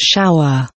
shower.